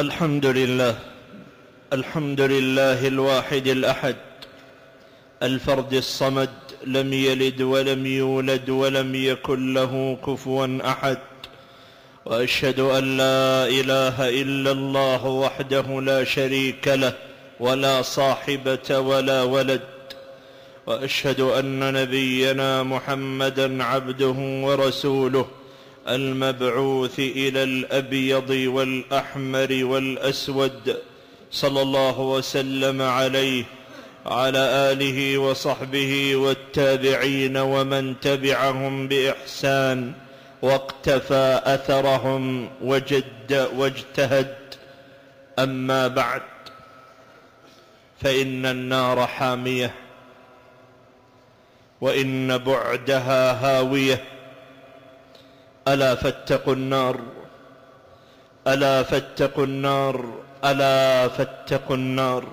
الحمد لله الحمد لله الواحد الأحد الفرد الصمد لم يلد ولم يولد ولم يكن له كفوا أحد وأشهد أن لا إله إلا الله وحده لا شريك له ولا صاحبة ولا ولد وأشهد أن نبينا محمدا عبده ورسوله. المبعوث إلى الأبيض والأحمر والأسود صلى الله وسلم عليه على آله وصحبه والتابعين ومن تبعهم بإحسان واقتفى أثرهم وجد واجتهد. أما بعد فإن النار حامية وإن بعدها هاوية. ألا فاتقوا النار ألا فاتقوا النار ألا فاتقوا النار.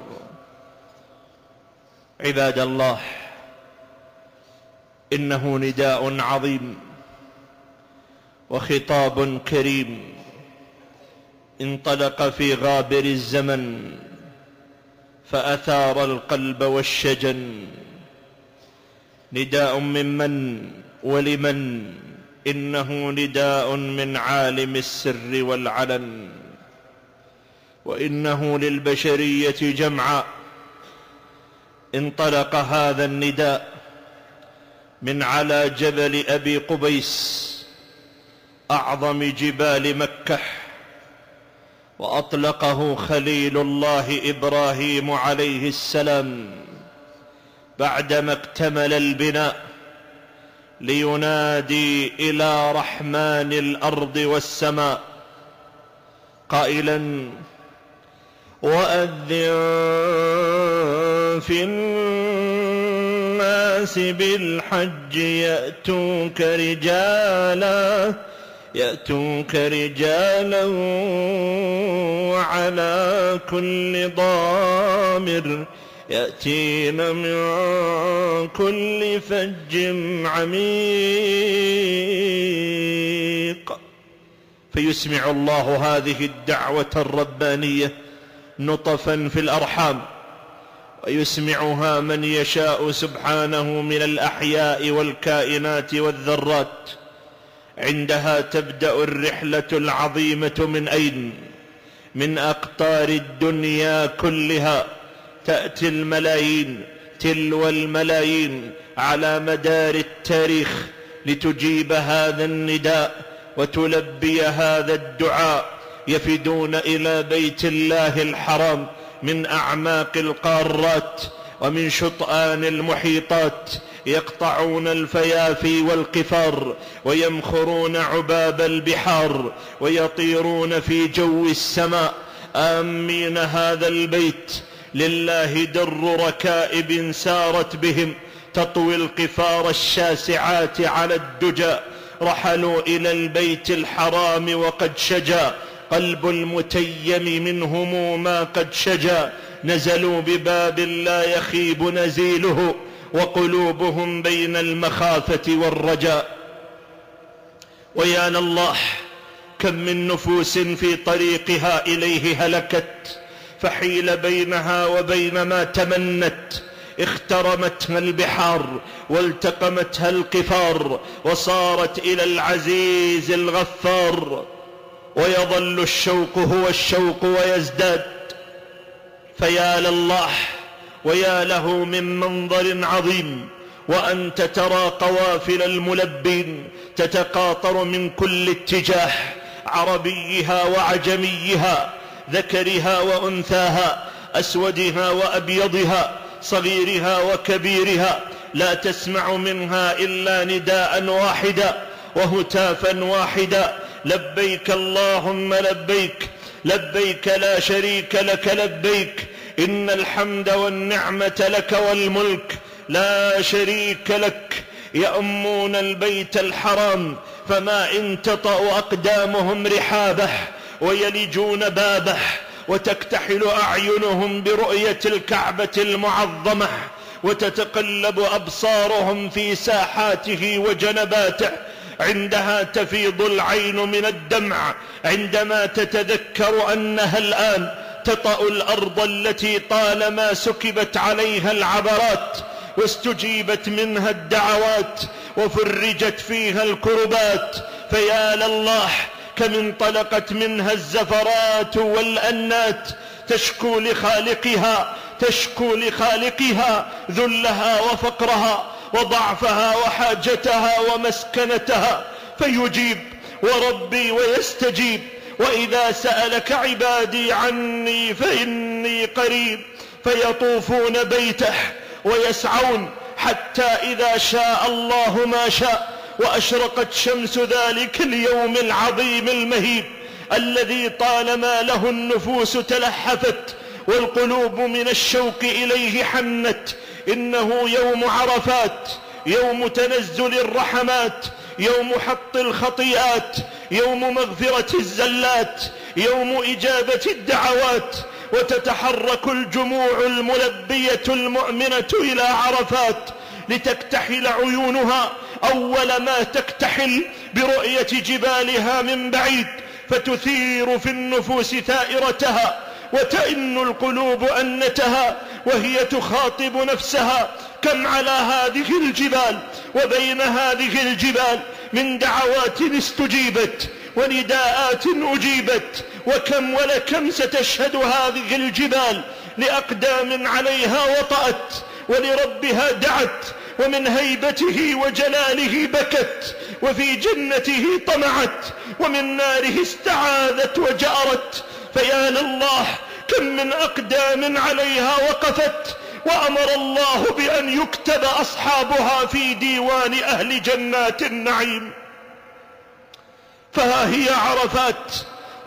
عباد الله إنه نداء عظيم وخطاب كريم انطلق في غابر الزمن فأثار القلب والشجن. نداء ممن ولمن؟ إنه نداء من عالم السر والعلن وإنه للبشرية جمعاء انطلق هذا النداء من على جبل أبي قبيس أعظم جبال مكة وأطلقه خليل الله إبراهيم عليه السلام بعدما اكتمل البناء. لينادي إلى رحمن الأرض والسماء قائلا وأذن في الناس بالحج يأتوك رجالا يأتوك رجالا وعلى كل ضامر. يأتين من كل فج عميق. فيسمع الله هذه الدعوة الربانية نطفا في الأرحام ويسمعها من يشاء سبحانه من الأحياء والكائنات والذرات. عندها تبدأ الرحلة العظيمة من أين؟ من أقطار الدنيا كلها. تأتي الملايين تلو الملايين على مدار التاريخ لتجيب هذا النداء وتلبي هذا الدعاء يفدون إلى بيت الله الحرام من أعماق القارات ومن شطآن المحيطات يقطعون الفيافي والقفار ويمخرون عباب البحار ويطيرون في جو السماء. آمين هذا البيت لله در ركائب سارت بهم تطوي القفار الشاسعات على الدجى. رحلوا إلى البيت الحرام وقد شجا قلب المتيم منهم ما قد شجا نزلوا بباب لا يخيب نزيله وقلوبهم بين المخافة والرجاء ويا لله كم من نفوس في طريقها إليه هلكت. فحيل بينها وبين ما تمنت اخترمتها البحار والتقمتها القفار وصارت إلى العزيز الغفار. ويظل الشوق هو الشوق ويزداد. فيا لله ويا له من منظر عظيم وأنت ترى قوافل الملبين تتقاطر من كل اتجاه عربيها وعجميها ذكرها وأنثاها أسودها وأبيضها صغيرها وكبيرها لا تسمع منها إلا نداء واحدا وهتافا واحدا لبيك اللهم لبيك لبيك لا شريك لك لبيك إن الحمد والنعمة لك والملك لا شريك لك يأمون البيت الحرام فما إن تطأ أقدامهم رحابة ويلجون بابه وتكتحل أعينهم برؤية الكعبة المعظمة وتتقلب أبصارهم في ساحاته وجنباته. عندها تفيض العين من الدمع عندما تتذكر أنها الآن تطأ الأرض التي طالما سكبت عليها العبرات واستجيبت منها الدعوات وفرجت فيها الكربات. فيا لله كم انطلقت منها الزفرات والأنات. تشكو لخالقها تشكو لخالقها ذلها وفقرها وضعفها وحاجتها ومسكنتها. فيجيب وربي ويستجيب. وإذا سألك عبادي عني فإني قريب. فيطوفون بيته ويسعون حتى إذا شاء الله ما شاء. وأشرقت شمس ذلك اليوم العظيم المهيب الذي طالما له النفوس تلحفت والقلوب من الشوق إليه حنت إنه يوم عرفات يوم تنزل الرحمات يوم حط الخطيئات يوم مغفرة الزلات يوم إجابة الدعوات. وتتحرك الجموع الملبية المؤمنة إلى عرفات لتكتحل عيونها أول ما تكتحل برؤية جبالها من بعيد فتثير في النفوس ثائرتها وتئن القلوب أنتها وهي تخاطب نفسها كم على هذه الجبال وبين هذه الجبال من دعوات استجيبت ونداءات أجيبت وكم ولكم ستشهد هذه الجبال لأقدام عليها وطأت ولربها دعت ومن هيبته وجلاله بكت وفي جنته طمعت ومن ناره استعاذت وجأرت. فيا لله كم من أقدام عليها وقفت وأمر الله بأن يكتب أصحابها في ديوان أهل جنات النعيم. فها هي عرفات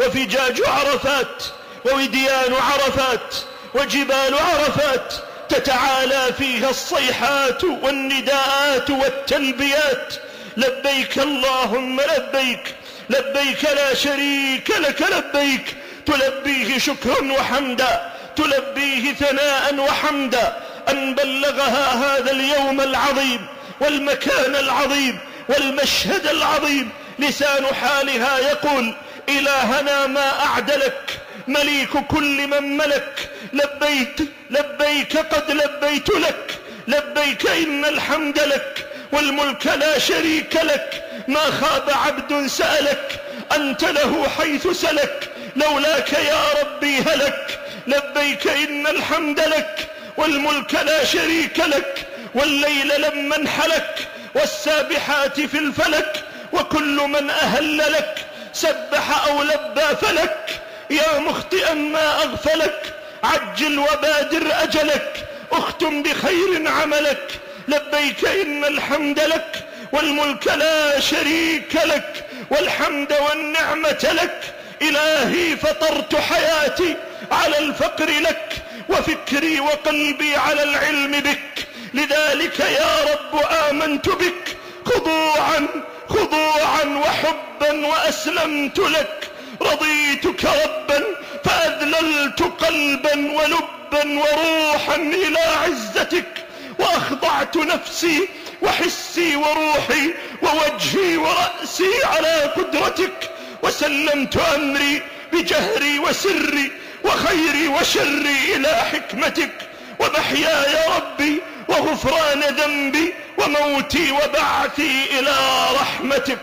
وفجاج عرفات ووديان عرفات وجبال عرفات تتعالى فيها الصيحات والنداءات والتلبيات لبيك اللهم لبيك لبيك لا شريك لك لبيك. تلبيه شكرا وحمدا تلبيه ثناء وحمدا. أن بلغها هذا اليوم العظيم والمكان العظيم والمشهد العظيم. لسان حالها يقول إلهنا ما أعدلك مليك كل من ملك. لبيت لبيك قد لبيت لك. لبيك إن الحمد لك والملك لا شريك لك. ما خاب عبد سألك أنت له حيث سلك. لولاك يا ربي هلك. لبيك إن الحمد لك والملك لا شريك لك. والليل لما انحلك والسابحات في الفلك. وكل من أهل لك سبح أو لبى فلك. يا مخطئا ما أغفلك. عجل وبادر أجلك اختم بخير عملك. لبيك إن الحمد لك والملك لا شريك لك والحمد والنعمة لك. إلهي فطرت حياتي على الفقر لك وفكري وقلبي على العلم بك. لذلك يا رب آمنت بك خضوعا خضوعا وحبا وأسلمت لك. رضيتك ربا فأذللت قلبا ولبا وروحا إلى عزتك وأخضعت نفسي وحسي وروحي ووجهي ورأسي على قدرتك وسلمت أمري بجهري وسري وخيري وشري إلى حكمتك ومحياي ربي وغفران ذنبي وموتي وبعثي إلى رحمتك.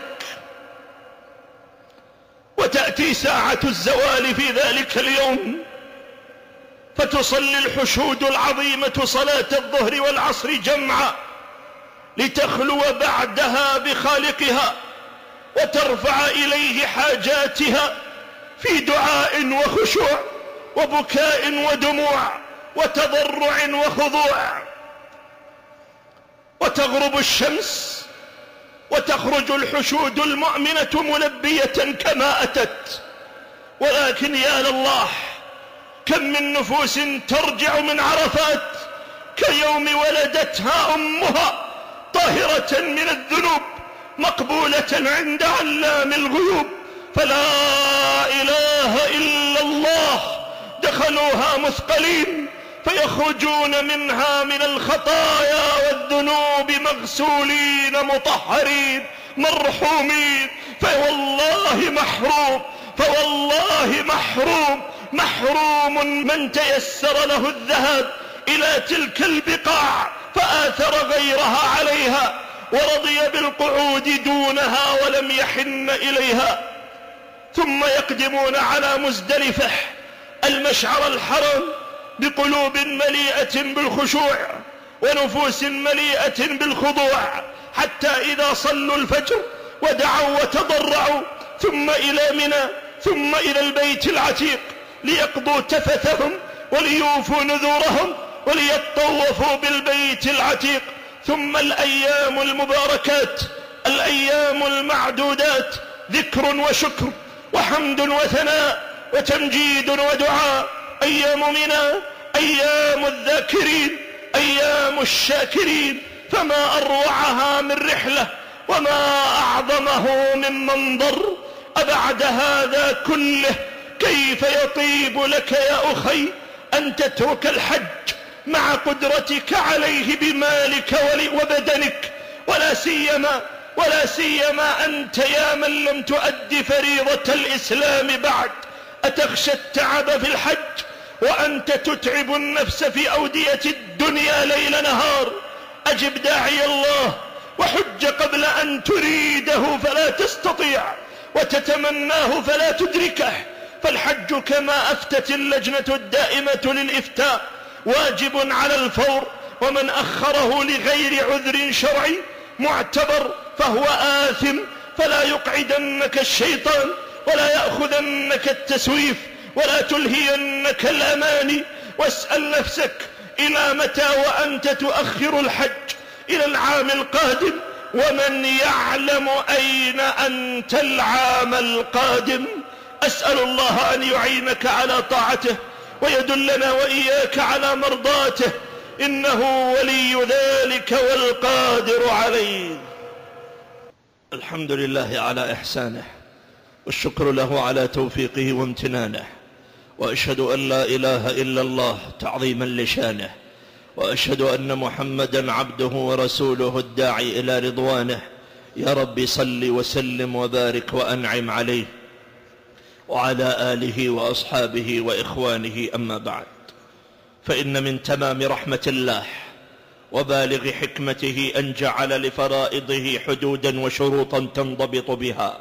وتأتي ساعة الزوال في ذلك اليوم فتصلي الحشود العظيمة صلاة الظهر والعصر جمعا لتخلو بعدها بخالقها وترفع إليه حاجاتها في دعاء وخشوع وبكاء ودموع وتضرع وخضوع. وتغرب الشمس وتخرج الحشود المؤمنة ملبية كما أتت. ولكن يا لله كم من نفوس ترجع من عرفات كيوم ولدتها أمها طاهرة من الذنوب مقبولة عند علام الغيوب. فلا إله إلا الله دخلوها مثقلين فيخرجون منها من الخطايا والذنوب مغسولين مطهرين مرحومين. فوالله محروم فوالله محروم. محروم من تيسر له الذهاب إلى تلك البقاع فآثر غيرها عليها ورضي بالقعود دونها ولم يحن إليها. ثم يقدمون على مزدلفة المشعر الحرام بقلوب مليئة بالخشوع ونفوس مليئة بالخضوع حتى إذا صلوا الفجر ودعوا وتضرعوا ثم إلى منى ثم إلى البيت العتيق ليقضوا تفثهم وليوفوا نذورهم وليطوفوا بالبيت العتيق. ثم الأيام المباركات الأيام المعدودات ذكر وشكر وحمد وثناء وتمجيد ودعاء. أيام منى أيام الذاكرين أيام الشاكرين فما أروعها من رحلة وما أعظمه من منظر أبعد هذا كله كيف يطيب لك يا أخي أن تترك الحج مع قدرتك عليه بمالك وبدنك؟ ولا سيما ولا سيما أنت يا من لم تؤد فريضة الإسلام بعد. أتخشى التعب في الحج؟ وأنت تتعب النفس في أودية الدنيا ليل نهار. أجب داعي الله وحج قبل أن تريده فلا تستطيع وتتمناه فلا تدركه. فالحج كما أفتت اللجنة الدائمة للإفتاء واجب على الفور ومن أخره لغير عذر شرعي معتبر فهو آثم. فلا يقعدنك الشيطان ولا يأخذنك التسويف. ولا تلهينك الأماني واسأل نفسك إلى متى وأنت تؤخر الحج إلى العام القادم ومن يعلم أين أنت العام القادم. أسأل الله أن يعينك على طاعته ويدلنا وإياك على مرضاته. إنه ولي ذلك والقادر عليه. الحمد لله على إحسانه والشكر له على توفيقه وامتنانه. وأشهد أن لا إله إلا الله تعظيما لشانه وأشهد أن محمدا عبده ورسوله الداعي إلى رضوانه. يا رب صل وسلم وبارك وأنعم عليه. وعلى آله وأصحابه وإخوانه أما بعد. فإن من تمام رحمة الله وبالغ حكمته أن جعل لفرائضه حدودا وشروطا تنضبط بها.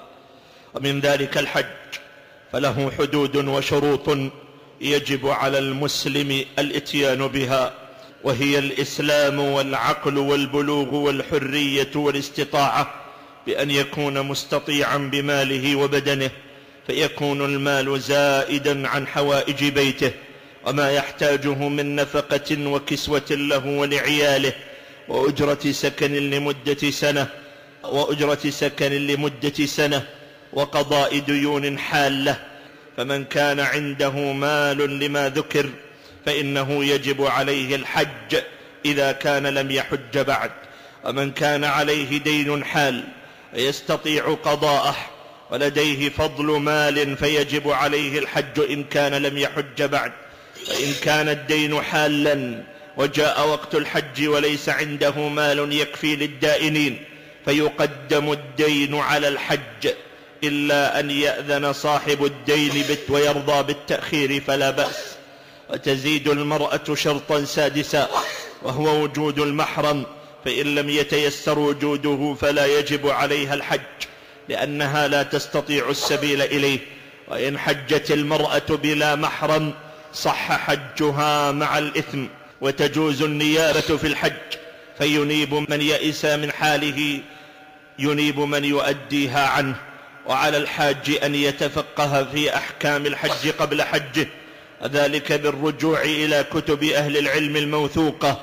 ومن ذلك الحج. فله حدود وشروط يجب على المسلم الاتيان بها وهي الإسلام والعقل والبلوغ والحرية والاستطاعة بأن يكون مستطيعا بماله وبدنه فيكون المال زائدا عن حوائج بيته وما يحتاجه من نفقة وكسوة له ولعياله وأجرة سكن لمدة سنة وأجرة سكن لمدة سنة وقضاء ديون حالة فمن كان عنده مال لما ذكر فإنه يجب عليه الحج إذا كان لم يحج بعد. ومن كان عليه دين حال يستطيع قضاءه ولديه فضل مال فيجب عليه الحج إن كان لم يحج بعد. فإن كان الدين حالا وجاء وقت الحج وليس عنده مال يكفي للدائنين فيقدم الدين على الحج. إلا أن يأذن صاحب الدين ويرضى بالتأخير فلا بأس وتزيد المرأة شرطا سادسا وهو وجود المحرم فإن لم يتيسر وجوده فلا يجب عليها الحج لأنها لا تستطيع السبيل إليه وإن حجت المرأة بلا محرم صح حجها مع الإثم وتجوز النيابة في الحج فينيب من يئس من حاله ينيب من يؤديها عنه. وعلى الحاج أن يتفقه في أحكام الحج قبل حجه. ذلك بالرجوع إلى كتب أهل العلم الموثوقة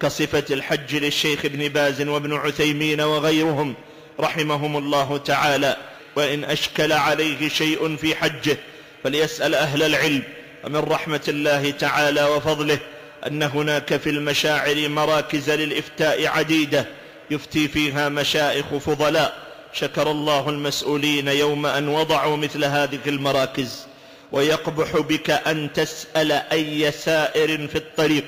كصفة الحج للشيخ ابن باز وابن عثيمين وغيرهم رحمهم الله تعالى. وإن أشكل عليه شيء في حجه فليسأل أهل العلم ومن رحمة الله تعالى وفضله أن هناك في المشاعر مراكز للإفتاء عديدة يفتي فيها مشائخ فضلاء. شكر الله المسؤولين يوم أن وضعوا مثل هذه المراكز ويقبح بك أن تسأل أي سائر في الطريق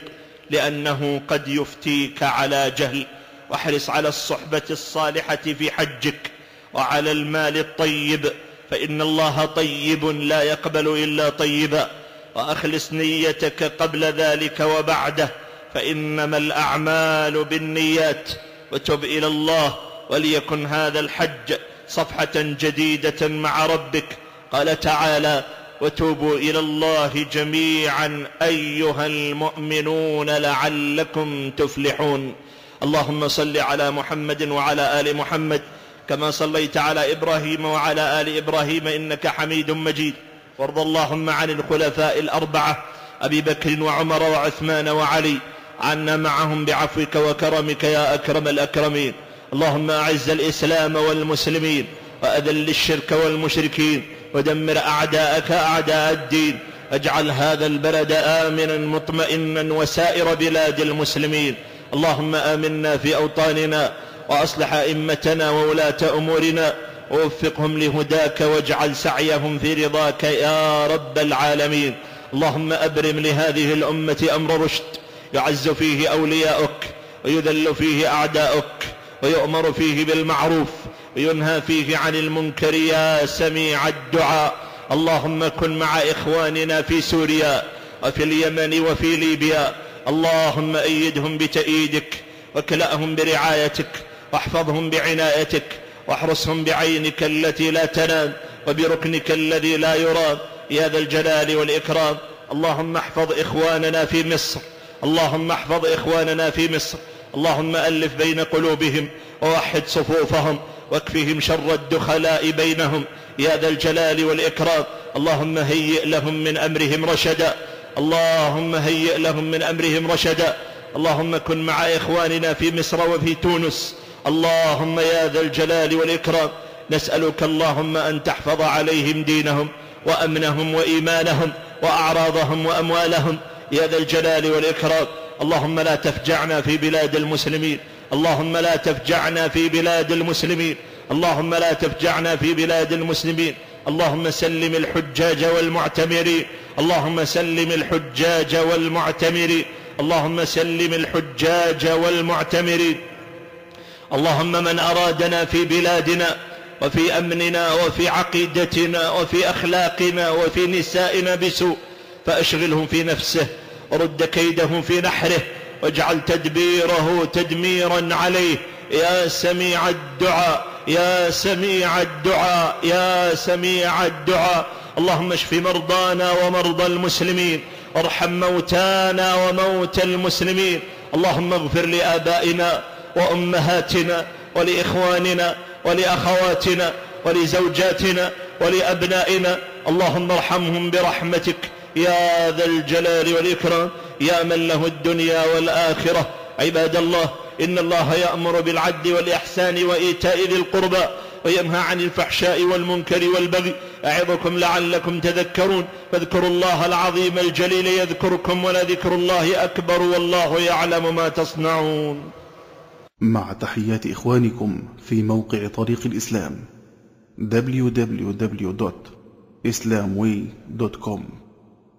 لأنه قد يفتيك على جهل. واحرص على الصحبة الصالحة في حجك وعلى المال الطيب فإن الله طيب لا يقبل إلا طيبا. وأخلص نيتك قبل ذلك وبعده فإنما الأعمال بالنيات. وتب إلى الله وليكن هذا الحج صفحة جديدة مع ربك. قال تعالى وتوبوا إلى الله جميعا أيها المؤمنون لعلكم تفلحون. اللهم صل على محمد وعلى آل محمد كما صليت على إبراهيم وعلى آل إبراهيم إنك حميد مجيد. وارض اللهم عن الخلفاء الأربعة أبي بكر وعمر وعثمان وعلي. عنا معهم بعفوك وكرمك يا أكرم الأكرمين. اللهم أعز الإسلام والمسلمين وأذل الشرك والمشركين ودمر أعداءك أعداء الدين اجعل هذا البلد آمنا مطمئنا وسائر بلاد المسلمين اللهم آمنا في أوطاننا وأصلح أئمتنا وولاة أمورنا ووفقهم لهداك واجعل سعيهم في رضاك يا رب العالمين اللهم أبرم لهذه الأمة أمر رشد يعز فيه أولياؤك ويذل فيه أعداؤك ويؤمر فيه بالمعروف وينهى فيه عن المنكر يا سميع الدعاء. اللهم كن مع إخواننا في سوريا وفي اليمن وفي ليبيا. اللهم أيدهم بتأييدك وكلأهم برعايتك واحفظهم بعنايتك واحرسهم بعينك التي لا تنام وبركنك الذي لا يرام. يا ذا الجلال والإكرام. اللهم احفظ إخواننا في مصر. اللهم احفظ إخواننا في مصر. اللهم ألف بين قلوبهم ووحد صفوفهم واكفهم شر الدخلاء بينهم. يا ذا الجلال والإكرام. اللهم هيئ لهم من أمرهم رشدا. اللهم هيئ لهم من أمرهم رشدا. اللهم كن مع إخواننا في مصر وفي تونس. اللهم يا ذا الجلال والإكرام. نسألك اللهم أن تحفظ عليهم دينهم وأمنهم وإيمانهم وأعراضهم وأموالهم. يا ذا الجلال والإكرام. اللهم لا تفجعنا في بلاد المسلمين. اللهم لا تفجعنا في بلاد المسلمين. اللهم لا تفجعنا في بلاد المسلمين. اللهم سلم الحجاج والمعتمرين. اللهم سلم الحجاج والمعتمرين. اللهم سلم الحجاج والمعتمرين. اللهم من أرادنا في بلادنا وفي أمننا وفي عقيدتنا وفي أخلاقنا وفي نسائنا بسوء فأشغله في نفسه. ورد كيده في نحره واجعل تدبيره تدميرا عليه. يا سميع الدعاء يا سميع الدعاء يا سميع الدعاء. اللهم اشف مرضانا ومرضى المسلمين وارحم موتانا وموتى المسلمين. اللهم اغفر لآبائنا وأمهاتنا ولإخواننا ولأخواتنا ولزوجاتنا ولأبنائنا. اللهم ارحمهم برحمتك. يا ذا الجلال والإكرام يا من له الدنيا والآخرة. عباد الله إن الله يأمر بالعدل والإحسان وإيتاء ذي القربى وينهى عن الفحشاء والمنكر والبغي. أعظكم لعلكم تذكرون. فاذكروا الله العظيم الجليل يذكركم ولذكر الله أكبر والله يعلم ما تصنعون. مع تحيات إخوانكم في موقع طريق الإسلام www.islamway.com